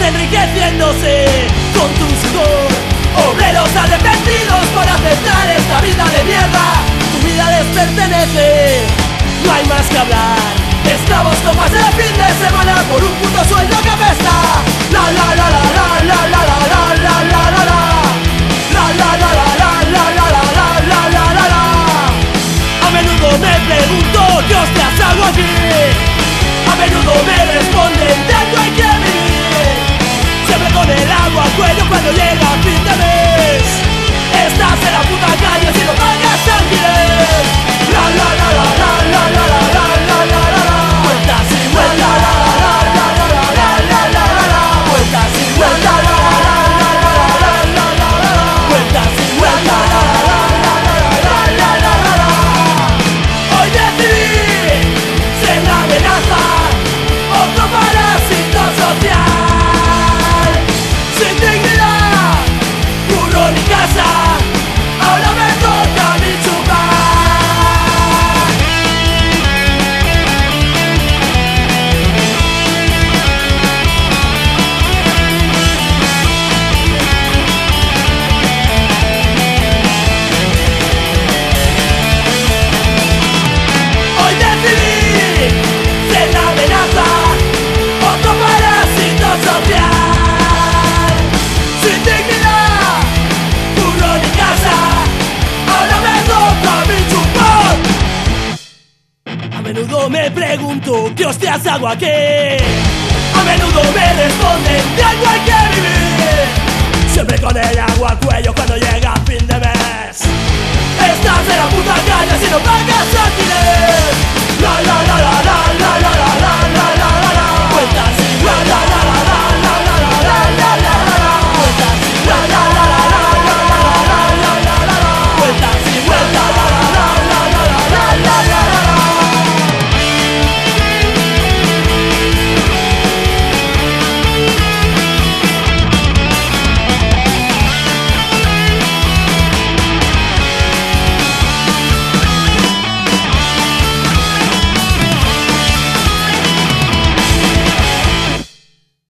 enriqueciéndose con tus co obreros arrepentidos por aceptar esta vida de mierda. Tu vida les pertenece, no hay más que hablar. Esclavos tomas de fin de cuello cuando llega fin de mes. Estás en la puta calle si no menudo me pregunto qué hostias hago aquí. A menudo me responden tengo hay que vivir. Siempre con el agua al cuello cuando llega fin de mes. Esta será puta